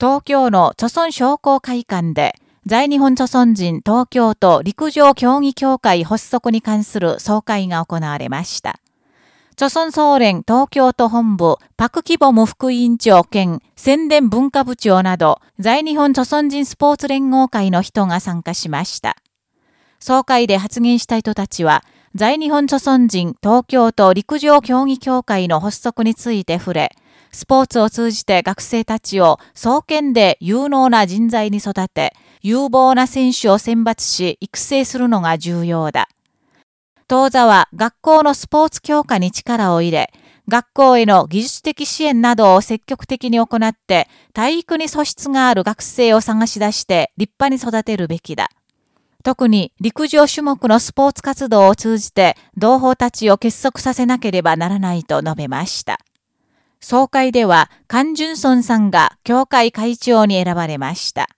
東京の著村商工会館で、在日本著村人東京都陸上競技協会発足に関する総会が行われました。著村総連東京都本部パクキボム副委員長兼宣伝文化部長など、在日本著村人スポーツ連合会の人が参加しました。総会で発言した人たちは、在日本著村人東京都陸上競技協会の発足について触れ、スポーツを通じて学生たちを創建で有能な人材に育て、有望な選手を選抜し育成するのが重要だ。当座は学校のスポーツ強化に力を入れ、学校への技術的支援などを積極的に行って、体育に素質がある学生を探し出して立派に育てるべきだ。特に陸上種目のスポーツ活動を通じて同胞たちを結束させなければならないと述べました。総会では、カン・ジュンソンさんが協会会長に選ばれました。